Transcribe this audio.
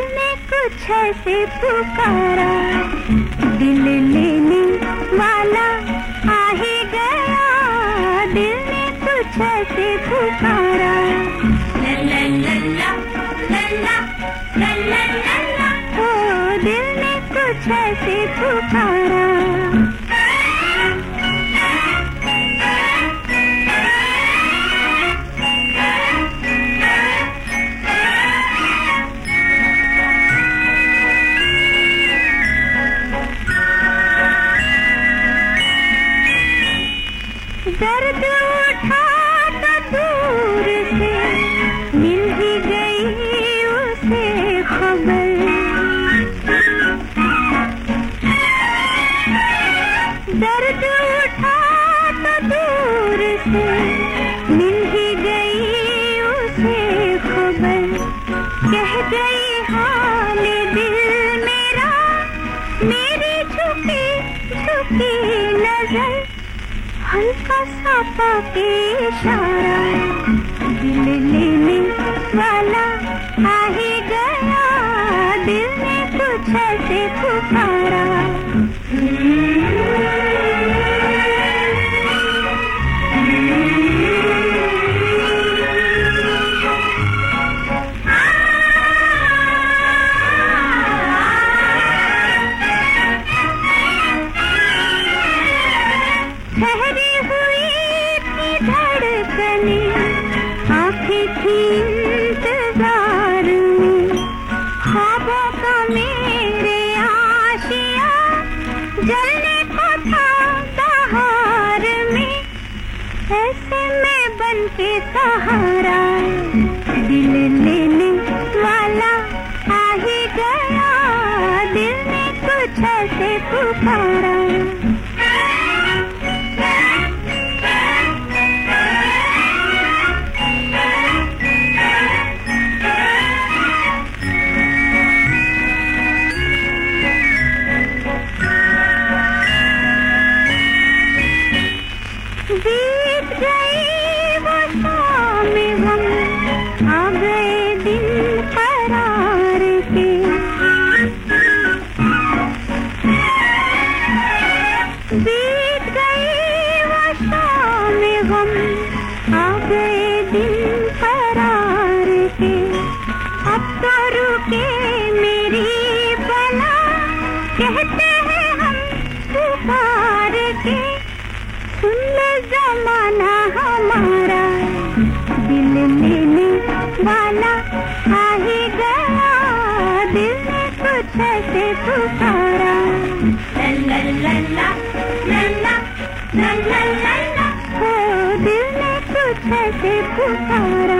ऐसे पुकारा। दिल लेने वाला आ ही गया। दिल ने कुछ ऐसे पुकारा। ला ला ला ला ला ला ला ला ला। ओ दिल ने कुछ ऐसे पुकारा। इशारा दिल लेने वाला आ था सहार दिल लेने वाला आ गया दिल कुछ ऐसे पुकारा। कहते हैं हम पुकार के। जमाना हमारा। दिल लेने वाला आ ही गया दिल ने कुछ ऐसे पुकारा।